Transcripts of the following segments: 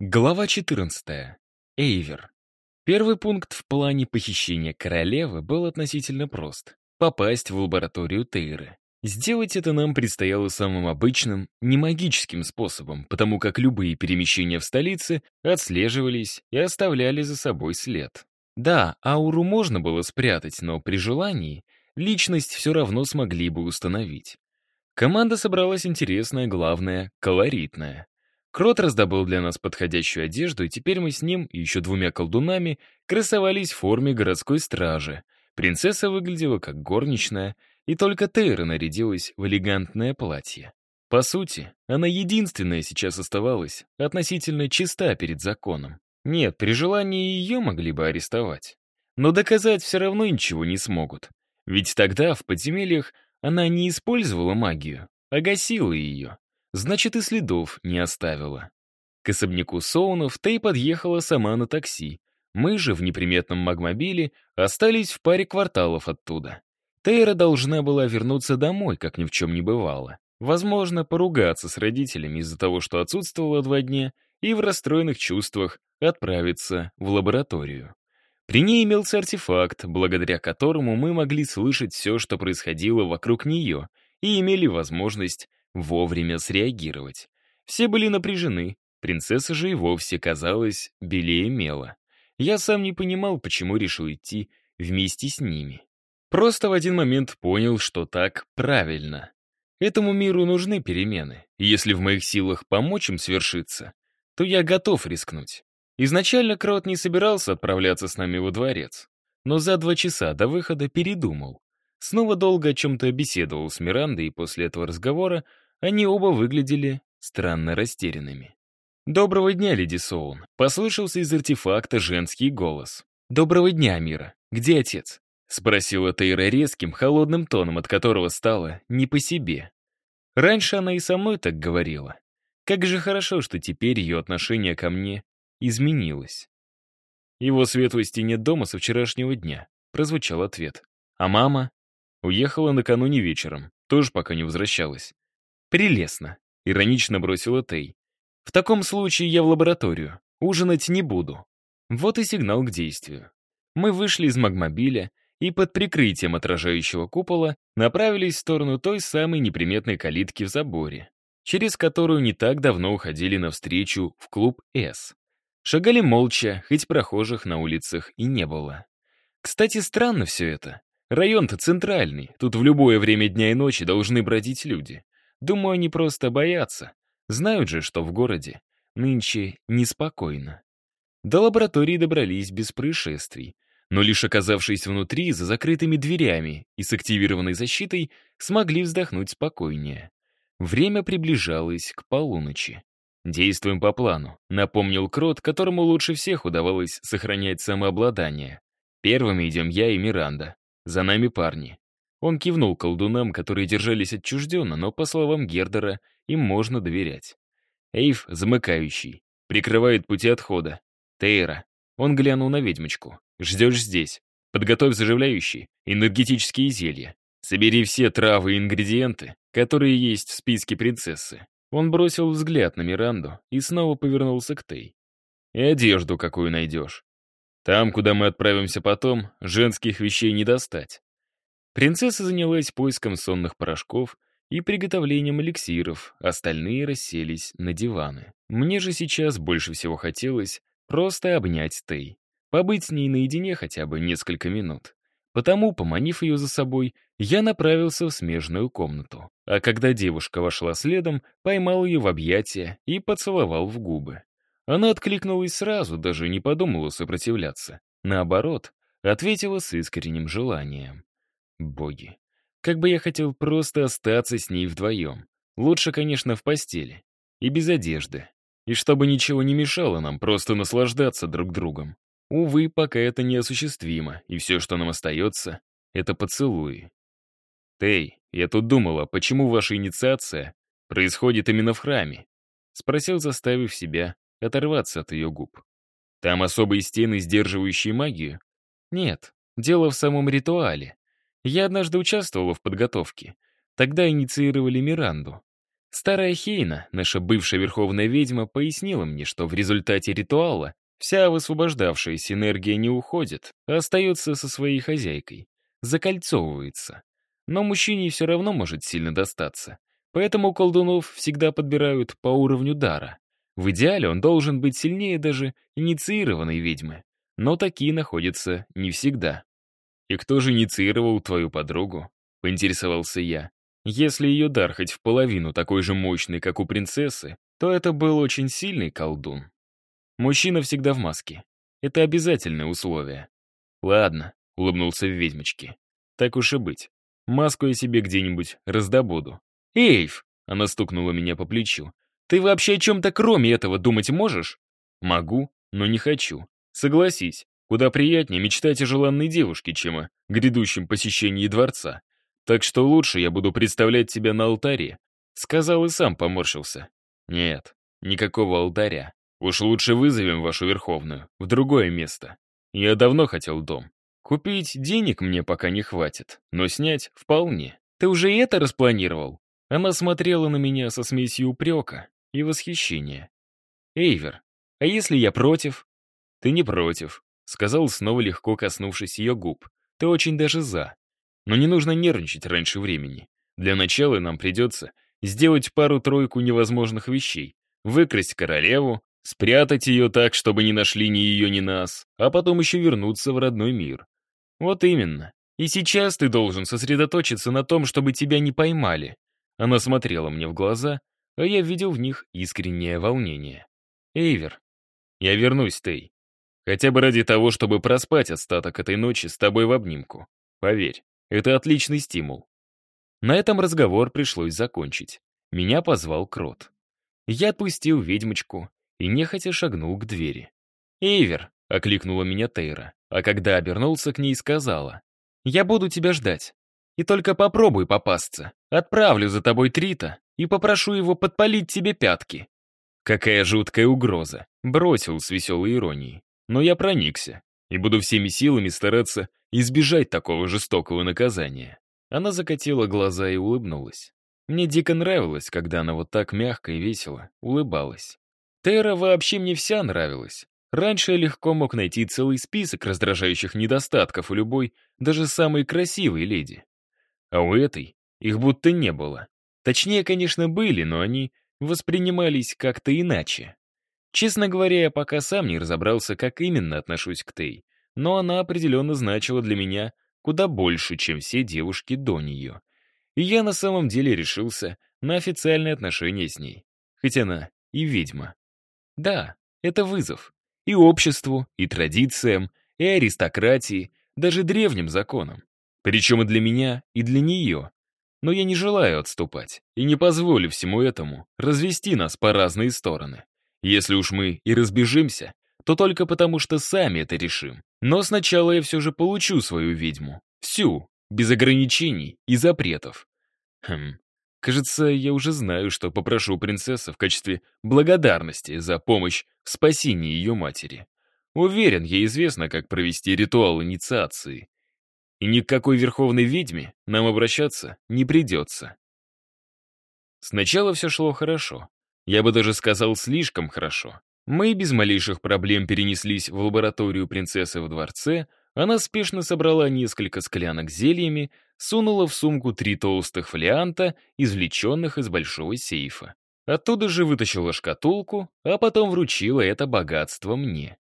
Глава 14. Эйвер. Первый пункт в плане похищения королевы был относительно прост — попасть в лабораторию Тейры. Сделать это нам предстояло самым обычным, не магическим способом, потому как любые перемещения в столице отслеживались и оставляли за собой след. Да, ауру можно было спрятать, но при желании личность все равно смогли бы установить. Команда собралась интересная, главное — колоритная. Крот раздобыл для нас подходящую одежду, и теперь мы с ним и еще двумя колдунами красовались в форме городской стражи. Принцесса выглядела как горничная, и только Тейра нарядилась в элегантное платье. По сути, она единственная сейчас оставалась относительно чиста перед законом. Нет, при желании ее могли бы арестовать. Но доказать все равно ничего не смогут. Ведь тогда в подземельях она не использовала магию, а гасила ее значит и следов не оставила. К особняку Соунов Тей подъехала сама на такси. Мы же в неприметном магмобиле остались в паре кварталов оттуда. Тейра должна была вернуться домой, как ни в чем не бывало. Возможно, поругаться с родителями из-за того, что отсутствовала два дня, и в расстроенных чувствах отправиться в лабораторию. При ней имелся артефакт, благодаря которому мы могли слышать все, что происходило вокруг нее, и имели возможность вовремя среагировать. Все были напряжены, принцесса же и вовсе казалась белее мела. Я сам не понимал, почему решил идти вместе с ними. Просто в один момент понял, что так правильно. Этому миру нужны перемены, и если в моих силах помочь им свершиться, то я готов рискнуть. Изначально Крот не собирался отправляться с нами во дворец, но за два часа до выхода передумал. Снова долго о чем-то беседовал с Мирандой, и после этого разговора они оба выглядели странно растерянными. «Доброго дня, леди Соун!» — послышался из артефакта женский голос. «Доброго дня, Мира! Где отец?» — спросила Тейра резким, холодным тоном, от которого стало не по себе. Раньше она и со мной так говорила. Как же хорошо, что теперь ее отношение ко мне изменилось. «Его светлости нет дома со вчерашнего дня», — прозвучал ответ. А мама уехала накануне вечером, тоже пока не возвращалась. «Прелестно», — иронично бросила Тей. «В таком случае я в лабораторию. Ужинать не буду». Вот и сигнал к действию. Мы вышли из магмобиля и под прикрытием отражающего купола направились в сторону той самой неприметной калитки в заборе, через которую не так давно уходили навстречу в клуб «С». Шагали молча, хоть прохожих на улицах и не было. Кстати, странно все это. Район-то центральный, тут в любое время дня и ночи должны бродить люди. Думаю, они просто боятся. Знают же, что в городе нынче неспокойно. До лаборатории добрались без происшествий, но лишь оказавшись внутри, за закрытыми дверями и с активированной защитой, смогли вздохнуть спокойнее. Время приближалось к полуночи. «Действуем по плану», — напомнил Крот, которому лучше всех удавалось сохранять самообладание. «Первыми идем я и Миранда. За нами парни. Он кивнул колдунам, которые держались отчужденно, но, по словам Гердера, им можно доверять. Эйв, замыкающий, прикрывает пути отхода. Тейра. Он глянул на ведьмочку. Ждешь здесь. Подготовь заживляющие, энергетические зелья. Собери все травы и ингредиенты, которые есть в списке принцессы. Он бросил взгляд на Миранду и снова повернулся к Тей. И одежду какую найдешь. Там, куда мы отправимся потом, женских вещей не достать. Принцесса занялась поиском сонных порошков и приготовлением эликсиров, остальные расселись на диваны. Мне же сейчас больше всего хотелось просто обнять Тей, побыть с ней наедине хотя бы несколько минут. Потому, поманив ее за собой, я направился в смежную комнату. А когда девушка вошла следом, поймал ее в объятия и поцеловал в губы. Она откликнулась сразу, даже не подумала сопротивляться. Наоборот, ответила с искренним желанием. Боги. Как бы я хотел просто остаться с ней вдвоем. Лучше, конечно, в постели. И без одежды. И чтобы ничего не мешало нам просто наслаждаться друг другом. Увы, пока это неосуществимо, и все, что нам остается, это поцелуи. «Тей, я тут думала, почему ваша инициация происходит именно в храме?» Спросил, заставив себя оторваться от ее губ. «Там особые стены, сдерживающие магию?» «Нет, дело в самом ритуале. Я однажды участвовала в подготовке. Тогда инициировали Миранду. Старая Хейна, наша бывшая верховная ведьма, пояснила мне, что в результате ритуала вся высвобождавшаяся энергия не уходит, а остается со своей хозяйкой, закольцовывается. Но мужчине все равно может сильно достаться. Поэтому колдунов всегда подбирают по уровню дара. В идеале он должен быть сильнее даже инициированной ведьмы. Но такие находятся не всегда. «И кто же инициировал твою подругу?» — поинтересовался я. Если ее дар хоть в половину такой же мощный, как у принцессы, то это был очень сильный колдун. Мужчина всегда в маске. Это обязательное условие. «Ладно», — улыбнулся в ведьмочке. «Так уж и быть. Маску я себе где-нибудь раздобуду». «Эйв!» — она стукнула меня по плечу. «Ты вообще о чем-то кроме этого думать можешь?» «Могу, но не хочу. Согласись, куда приятнее мечтать о желанной девушке, чем о грядущем посещении дворца. Так что лучше я буду представлять тебя на алтаре», — сказал и сам поморщился. «Нет, никакого алтаря. Уж лучше вызовем вашу Верховную в другое место. Я давно хотел дом. Купить денег мне пока не хватит, но снять вполне. Ты уже это распланировал?» Она смотрела на меня со смесью упрека и восхищения. «Эйвер, а если я против?» «Ты не против», — сказал снова легко коснувшись ее губ. «Ты очень даже за. Но не нужно нервничать раньше времени. Для начала нам придется сделать пару-тройку невозможных вещей. Выкрасть королеву, спрятать ее так, чтобы не нашли ни ее, ни нас, а потом еще вернуться в родной мир. Вот именно. И сейчас ты должен сосредоточиться на том, чтобы тебя не поймали. Она смотрела мне в глаза, а я видел в них искреннее волнение. Эйвер, я вернусь, Тей. Хотя бы ради того, чтобы проспать остаток этой ночи с тобой в обнимку. Поверь, это отличный стимул. На этом разговор пришлось закончить. Меня позвал Крот. Я отпустил ведьмочку и нехотя шагнул к двери. «Эйвер!» — окликнула меня Тейра, а когда обернулся к ней, сказала. «Я буду тебя ждать. И только попробуй попасться. Отправлю за тобой Трита и попрошу его подпалить тебе пятки». Какая жуткая угроза. Бросил с веселой иронией. Но я проникся и буду всеми силами стараться избежать такого жестокого наказания. Она закатила глаза и улыбнулась. Мне дико нравилось, когда она вот так мягко и весело улыбалась. Тера вообще мне вся нравилась. Раньше я легко мог найти целый список раздражающих недостатков у любой, даже самой красивой леди. А у этой их будто не было. Точнее, конечно, были, но они воспринимались как-то иначе. Честно говоря, я пока сам не разобрался, как именно отношусь к Тей, но она определенно значила для меня куда больше, чем все девушки до нее. И я на самом деле решился на официальные отношения с ней. Хоть она и ведьма. Да, это вызов. И обществу, и традициям, и аристократии, даже древним законам. Причем и для меня, и для нее. Но я не желаю отступать и не позволю всему этому развести нас по разные стороны. Если уж мы и разбежимся, то только потому, что сами это решим. Но сначала я все же получу свою ведьму. Всю, без ограничений и запретов. Хм, кажется, я уже знаю, что попрошу у принцессы в качестве благодарности за помощь в спасении ее матери. Уверен, ей известно, как провести ритуал инициации. И ни к какой верховной ведьме нам обращаться не придется. Сначала все шло хорошо. Я бы даже сказал, слишком хорошо. Мы без малейших проблем перенеслись в лабораторию принцессы в дворце, она спешно собрала несколько склянок с зельями, сунула в сумку три толстых фолианта, извлеченных из большого сейфа. Оттуда же вытащила шкатулку, а потом вручила это богатство мне.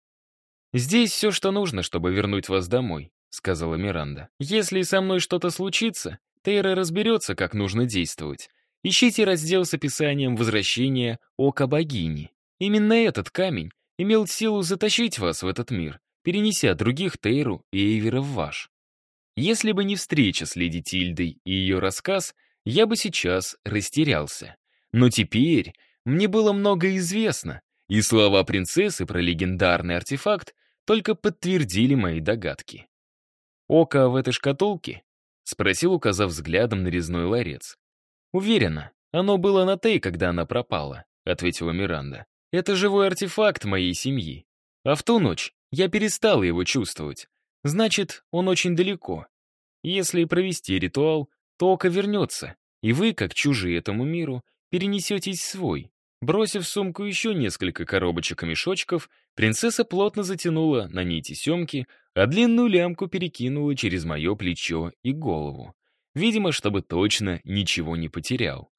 «Здесь все, что нужно, чтобы вернуть вас домой», — сказала Миранда. «Если со мной что-то случится, Тейра разберется, как нужно действовать. Ищите раздел с описанием возвращения Ока Богини. Именно этот камень имел силу затащить вас в этот мир, перенеся других Тейру и Эйвера в ваш. Если бы не встреча с леди Тильдой и ее рассказ, я бы сейчас растерялся. Но теперь мне было многое известно, и слова принцессы про легендарный артефакт только подтвердили мои догадки. «Око в этой шкатулке?» — спросил, указав взглядом на резной ларец. «Уверена, оно было на Тей, когда она пропала», — ответила Миранда. «Это живой артефакт моей семьи. А в ту ночь я перестала его чувствовать. Значит, он очень далеко. Если провести ритуал, то око вернется, и вы, как чужие этому миру, перенесетесь в свой. Бросив в сумку еще несколько коробочек и мешочков, принцесса плотно затянула на нити семки, а длинную лямку перекинула через мое плечо и голову. Видимо, чтобы точно ничего не потерял.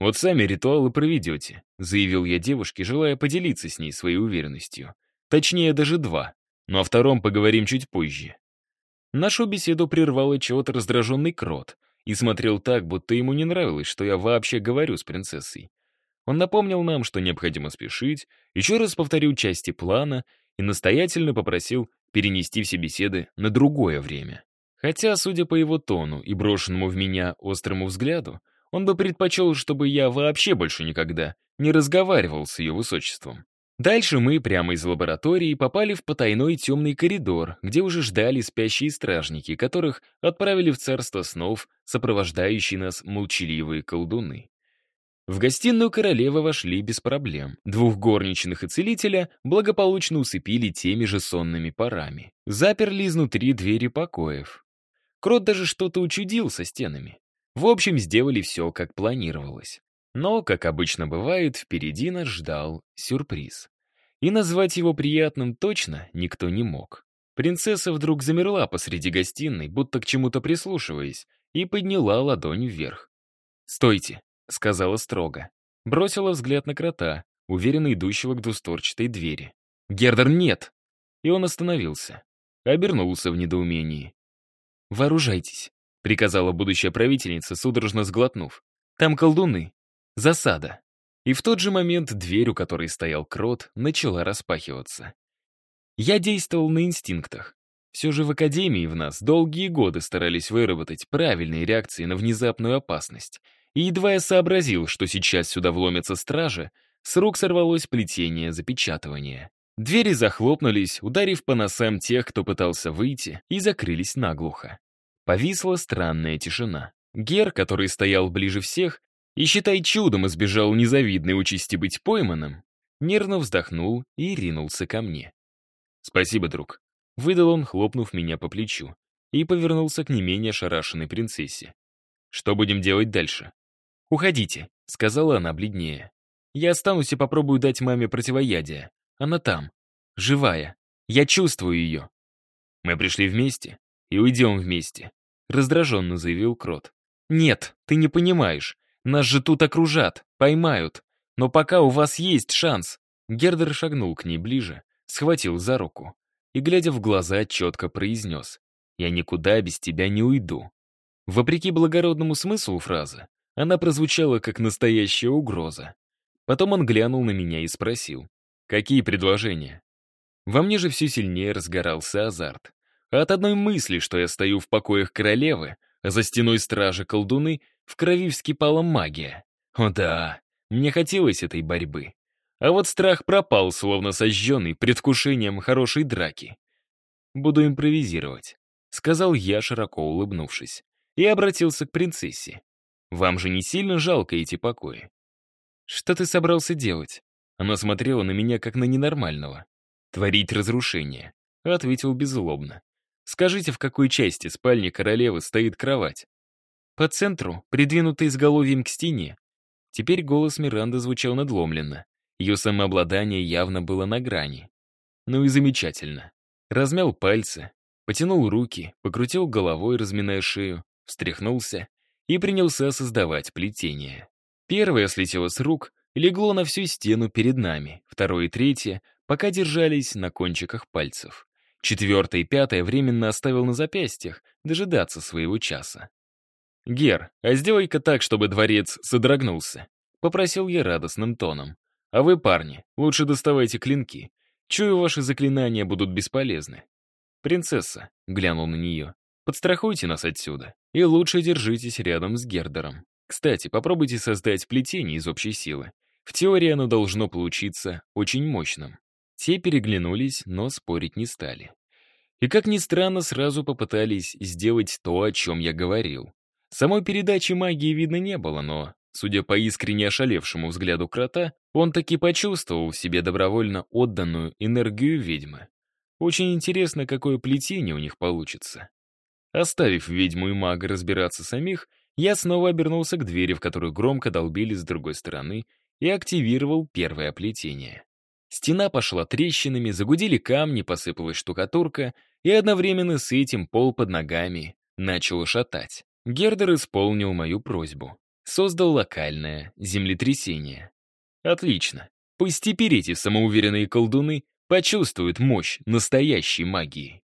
«Вот сами ритуалы проведете», — заявил я девушке, желая поделиться с ней своей уверенностью. Точнее, даже два. Но о втором поговорим чуть позже. Нашу беседу прервал чего-то раздраженный крот и смотрел так, будто ему не нравилось, что я вообще говорю с принцессой. Он напомнил нам, что необходимо спешить, еще раз повторил части плана и настоятельно попросил перенести все беседы на другое время. Хотя, судя по его тону и брошенному в меня острому взгляду, он бы предпочел, чтобы я вообще больше никогда не разговаривал с ее высочеством. Дальше мы прямо из лаборатории попали в потайной темный коридор, где уже ждали спящие стражники, которых отправили в царство снов, сопровождающие нас молчаливые колдуны. В гостиную королевы вошли без проблем. Двух горничных и целителя благополучно усыпили теми же сонными парами. Заперли изнутри двери покоев. Крот даже что-то учудил со стенами. В общем, сделали все, как планировалось. Но, как обычно бывает, впереди нас ждал сюрприз. И назвать его приятным точно никто не мог. Принцесса вдруг замерла посреди гостиной, будто к чему-то прислушиваясь, и подняла ладонь вверх. «Стойте!» — сказала строго. Бросила взгляд на крота, уверенно идущего к двусторчатой двери. «Гердер, нет!» И он остановился. Обернулся в недоумении. «Вооружайтесь», — приказала будущая правительница, судорожно сглотнув. «Там колдуны. Засада». И в тот же момент дверь, у которой стоял крот, начала распахиваться. Я действовал на инстинктах. Все же в Академии в нас долгие годы старались выработать правильные реакции на внезапную опасность — и едва я сообразил, что сейчас сюда вломятся стражи, с рук сорвалось плетение запечатывания. Двери захлопнулись, ударив по носам тех, кто пытался выйти, и закрылись наглухо. Повисла странная тишина. Гер, который стоял ближе всех, и, считай, чудом избежал незавидной участи быть пойманным, нервно вздохнул и ринулся ко мне. «Спасибо, друг», — выдал он, хлопнув меня по плечу, и повернулся к не менее шарашенной принцессе. «Что будем делать дальше?» «Уходите», — сказала она бледнее. «Я останусь и попробую дать маме противоядие. Она там. Живая. Я чувствую ее». «Мы пришли вместе и уйдем вместе», — раздраженно заявил Крот. «Нет, ты не понимаешь. Нас же тут окружат, поймают. Но пока у вас есть шанс». Гердер шагнул к ней ближе, схватил за руку и, глядя в глаза, четко произнес. «Я никуда без тебя не уйду». Вопреки благородному смыслу фразы, она прозвучала как настоящая угроза. Потом он глянул на меня и спросил, какие предложения? Во мне же все сильнее разгорался азарт. От одной мысли, что я стою в покоях королевы, а за стеной стражи колдуны, в крови вскипала магия. О да, мне хотелось этой борьбы. А вот страх пропал, словно сожженный предвкушением хорошей драки. «Буду импровизировать», — сказал я, широко улыбнувшись, и обратился к принцессе. Вам же не сильно жалко эти покои?» «Что ты собрался делать?» Она смотрела на меня, как на ненормального. «Творить разрушение», — ответил беззлобно. «Скажите, в какой части спальни королевы стоит кровать?» «По центру, придвинутый изголовьем к стене». Теперь голос Миранды звучал надломленно. Ее самообладание явно было на грани. Ну и замечательно. Размял пальцы, потянул руки, покрутил головой, разминая шею, встряхнулся и принялся создавать плетение. Первое слетело с рук, легло на всю стену перед нами, второе и третье пока держались на кончиках пальцев. Четвертое и пятое временно оставил на запястьях, дожидаться своего часа. «Гер, а сделай-ка так, чтобы дворец содрогнулся», — попросил я радостным тоном. «А вы, парни, лучше доставайте клинки. Чую, ваши заклинания будут бесполезны». «Принцесса», — глянул на нее, — «подстрахуйте нас отсюда». И лучше держитесь рядом с Гердером. Кстати, попробуйте создать плетение из общей силы. В теории оно должно получиться очень мощным. Те переглянулись, но спорить не стали. И, как ни странно, сразу попытались сделать то, о чем я говорил. Самой передачи магии видно не было, но, судя по искренне ошалевшему взгляду крота, он таки почувствовал в себе добровольно отданную энергию ведьмы. Очень интересно, какое плетение у них получится. Оставив ведьму и мага разбираться самих, я снова обернулся к двери, в которую громко долбили с другой стороны, и активировал первое плетение. Стена пошла трещинами, загудели камни, посыпалась штукатурка, и одновременно с этим пол под ногами начал шатать. Гердер исполнил мою просьбу. Создал локальное землетрясение. Отлично. Пусть теперь эти самоуверенные колдуны почувствуют мощь настоящей магии.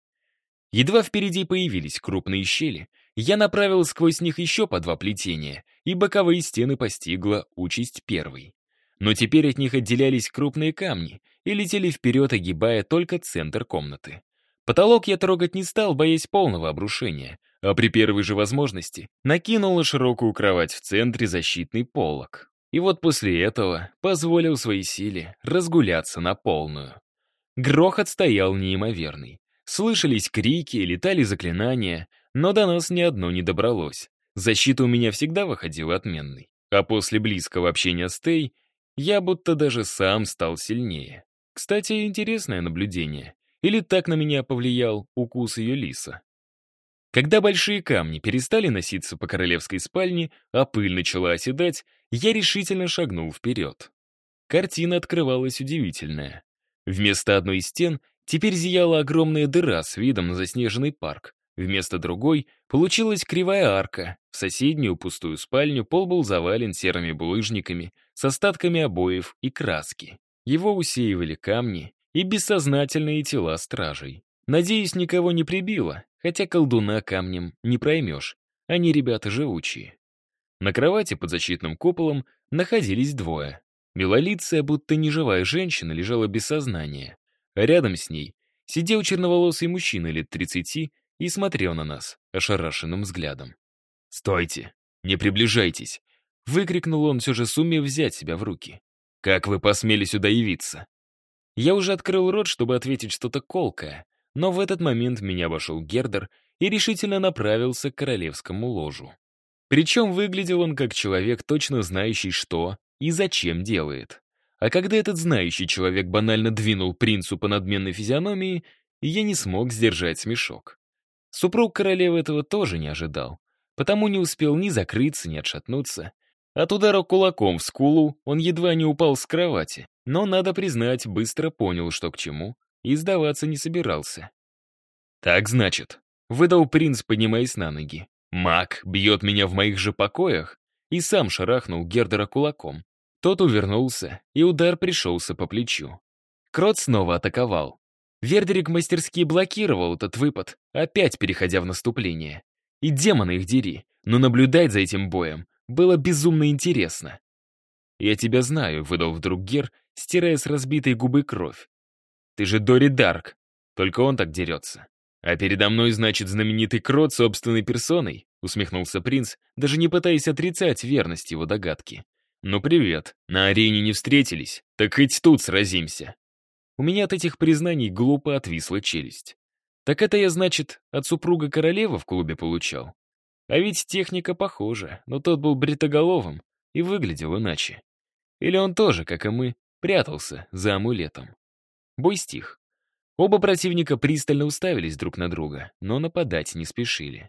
Едва впереди появились крупные щели, я направил сквозь них еще по два плетения, и боковые стены постигла участь первой. Но теперь от них отделялись крупные камни и летели вперед, огибая только центр комнаты. Потолок я трогать не стал, боясь полного обрушения, а при первой же возможности накинул на широкую кровать в центре защитный полог. И вот после этого позволил своей силе разгуляться на полную. Грохот стоял неимоверный. Слышались крики, летали заклинания, но до нас ни одно не добралось. Защита у меня всегда выходила отменной. А после близкого общения с Тей, я будто даже сам стал сильнее. Кстати, интересное наблюдение. Или так на меня повлиял укус ее лиса. Когда большие камни перестали носиться по королевской спальне, а пыль начала оседать, я решительно шагнул вперед. Картина открывалась удивительная. Вместо одной из стен теперь зияла огромная дыра с видом на заснеженный парк. Вместо другой получилась кривая арка. В соседнюю пустую спальню пол был завален серыми булыжниками с остатками обоев и краски. Его усеивали камни и бессознательные тела стражей. Надеюсь, никого не прибило, хотя колдуна камнем не проймешь. Они ребята живучие. На кровати под защитным куполом находились двое. Белолицая, будто неживая женщина, лежала без сознания. А рядом с ней сидел черноволосый мужчина лет 30 и смотрел на нас ошарашенным взглядом. «Стойте! Не приближайтесь!» — выкрикнул он, все же сумев взять себя в руки. «Как вы посмели сюда явиться?» Я уже открыл рот, чтобы ответить что-то колкое, но в этот момент меня обошел Гердер и решительно направился к королевскому ложу. Причем выглядел он как человек, точно знающий, что и зачем делает. А когда этот знающий человек банально двинул принцу по надменной физиономии, я не смог сдержать смешок. Супруг королевы этого тоже не ожидал, потому не успел ни закрыться, ни отшатнуться. От удара кулаком в скулу он едва не упал с кровати, но, надо признать, быстро понял, что к чему, и сдаваться не собирался. «Так, значит», — выдал принц, поднимаясь на ноги. «Маг бьет меня в моих же покоях?» И сам шарахнул Гердера кулаком. Тот увернулся, и удар пришелся по плечу. Крот снова атаковал. Вердерик мастерски блокировал этот выпад, опять переходя в наступление. И демоны их дери, но наблюдать за этим боем было безумно интересно. «Я тебя знаю», — выдал вдруг Гер, стирая с разбитой губы кровь. «Ты же Дори Дарк, только он так дерется. А передо мной, значит, знаменитый Крот собственной персоной?» — усмехнулся принц, даже не пытаясь отрицать верность его догадки. «Ну привет, на арене не встретились, так хоть тут сразимся». У меня от этих признаний глупо отвисла челюсть. Так это я, значит, от супруга королевы в клубе получал? А ведь техника похожа, но тот был бритоголовым и выглядел иначе. Или он тоже, как и мы, прятался за амулетом. Бой стих. Оба противника пристально уставились друг на друга, но нападать не спешили.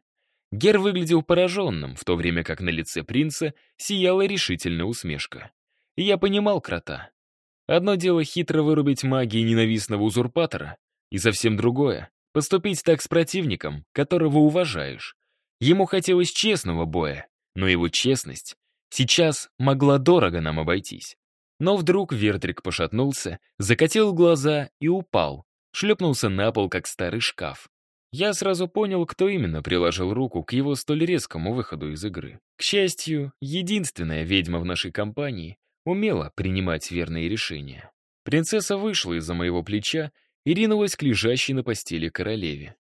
Гер выглядел пораженным, в то время как на лице принца сияла решительная усмешка. И я понимал крота. Одно дело хитро вырубить магии ненавистного узурпатора, и совсем другое — поступить так с противником, которого уважаешь. Ему хотелось честного боя, но его честность сейчас могла дорого нам обойтись. Но вдруг Вертрик пошатнулся, закатил глаза и упал, шлепнулся на пол, как старый шкаф. Я сразу понял, кто именно приложил руку к его столь резкому выходу из игры. К счастью, единственная ведьма в нашей компании, умела принимать верные решения. Принцесса вышла из-за моего плеча и ринулась к лежащей на постели королеве.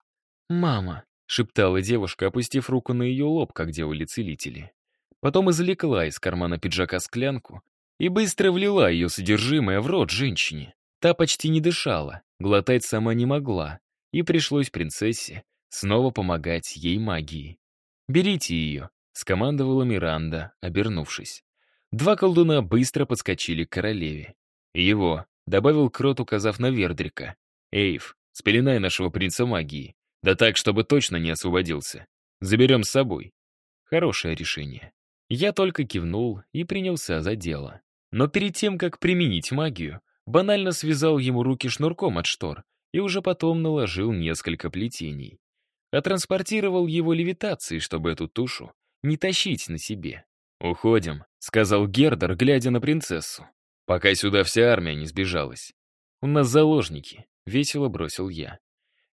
«Мама», — шептала девушка, опустив руку на ее лоб, как делали целители. Потом извлекла из кармана пиджака склянку и быстро влила ее содержимое в рот женщине. Та почти не дышала, глотать сама не могла, и пришлось принцессе снова помогать ей магией. «Берите ее», — скомандовала Миранда, обернувшись. Два колдуна быстро подскочили к королеве. «Его», — добавил Крот, указав на Вердрика. «Эйв, спеленай нашего принца магии. Да так, чтобы точно не освободился. Заберем с собой». Хорошее решение. Я только кивнул и принялся за дело. Но перед тем, как применить магию, банально связал ему руки шнурком от штор и уже потом наложил несколько плетений. А транспортировал его левитацией, чтобы эту тушу не тащить на себе. «Уходим», — сказал Гердер, глядя на принцессу. «Пока сюда вся армия не сбежалась. У нас заложники», — весело бросил я.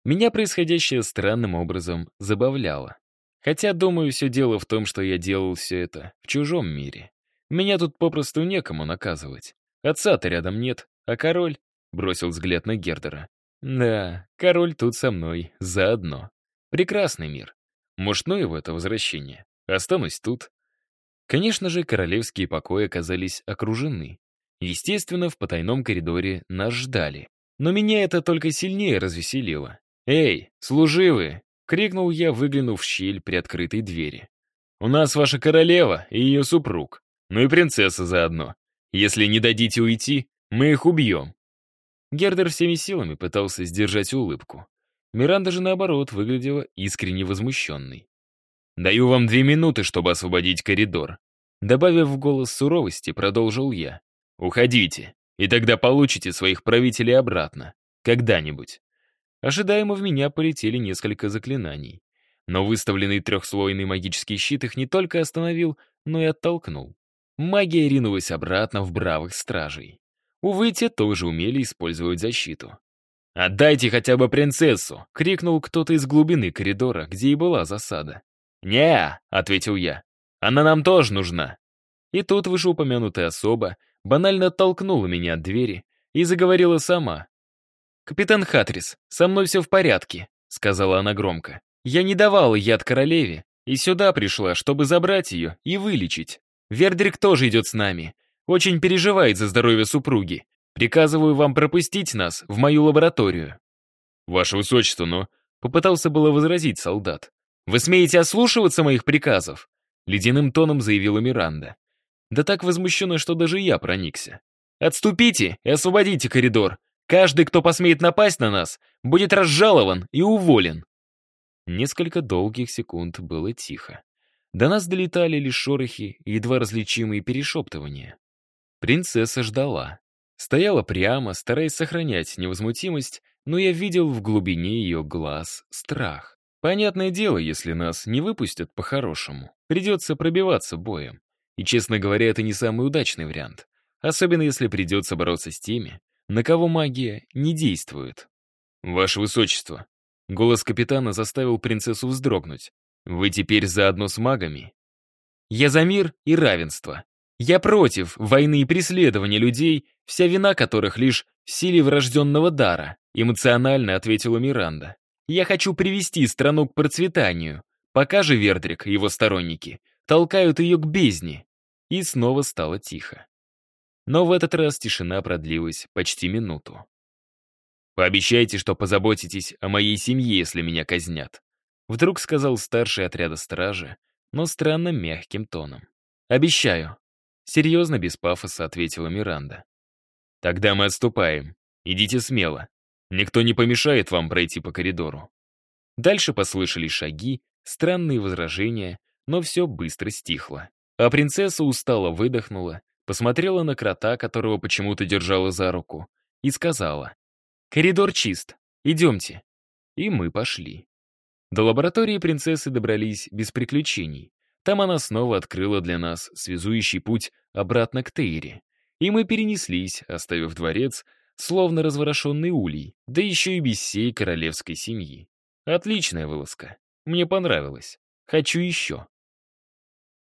Меня происходящее странным образом забавляло. Хотя, думаю, все дело в том, что я делал все это в чужом мире. Меня тут попросту некому наказывать. Отца-то рядом нет, а король бросил взгляд на Гердера. Да, король тут со мной, заодно. Прекрасный мир. Может, ну его это возвращение. Останусь тут. Конечно же, королевские покои оказались окружены. Естественно, в потайном коридоре нас ждали. Но меня это только сильнее развеселило. «Эй, служивые!» — крикнул я, выглянув в щель при открытой двери. «У нас ваша королева и ее супруг. Ну и принцесса заодно. Если не дадите уйти, мы их убьем». Гердер всеми силами пытался сдержать улыбку. Миранда же, наоборот, выглядела искренне возмущенной. «Даю вам две минуты, чтобы освободить коридор». Добавив в голос суровости, продолжил я. «Уходите, и тогда получите своих правителей обратно. Когда-нибудь». Ожидаемо в меня полетели несколько заклинаний. Но выставленный трехслойный магический щит их не только остановил, но и оттолкнул. Магия ринулась обратно в бравых стражей. Увы, те тоже умели использовать защиту. «Отдайте хотя бы принцессу!» — крикнул кто-то из глубины коридора, где и была засада. не ответил я. «Она нам тоже нужна!» И тут вышеупомянутая особа банально оттолкнула меня от двери и заговорила сама. «Капитан Хатрис, со мной все в порядке», — сказала она громко. «Я не давала яд королеве, и сюда пришла, чтобы забрать ее и вылечить. Вердрик тоже идет с нами. Очень переживает за здоровье супруги. Приказываю вам пропустить нас в мою лабораторию». «Ваше высочество, но...» Попытался было возразить солдат. «Вы смеете ослушиваться моих приказов?» Ледяным тоном заявила Миранда. Да так возмущенно, что даже я проникся. «Отступите и освободите коридор. Каждый, кто посмеет напасть на нас, будет разжалован и уволен». Несколько долгих секунд было тихо. До нас долетали лишь шорохи и едва различимые перешептывания. Принцесса ждала. Стояла прямо, стараясь сохранять невозмутимость, но я видел в глубине ее глаз страх. Понятное дело, если нас не выпустят по-хорошему, придется пробиваться боем. И, честно говоря, это не самый удачный вариант. Особенно если придется бороться с теми, на кого магия не действует. «Ваше Высочество!» Голос капитана заставил принцессу вздрогнуть. Вы теперь заодно с магами? Я за мир и равенство. Я против войны и преследования людей, вся вина которых лишь в силе врожденного дара, эмоционально ответила Миранда. Я хочу привести страну к процветанию. Пока же Вердрик и его сторонники толкают ее к бездне. И снова стало тихо. Но в этот раз тишина продлилась почти минуту. «Пообещайте, что позаботитесь о моей семье, если меня казнят», Вдруг сказал старший отряда стражи, но странно мягким тоном. «Обещаю». Серьезно, без пафоса ответила Миранда. «Тогда мы отступаем. Идите смело. Никто не помешает вам пройти по коридору». Дальше послышались шаги, странные возражения, но все быстро стихло. А принцесса устало выдохнула, посмотрела на крота, которого почему-то держала за руку, и сказала, «Коридор чист, идемте». И мы пошли. До лаборатории принцессы добрались без приключений. Там она снова открыла для нас связующий путь обратно к Тейре. И мы перенеслись, оставив дворец, словно разворошенный улей, да еще и без всей королевской семьи. Отличная вылазка. Мне понравилось. Хочу еще.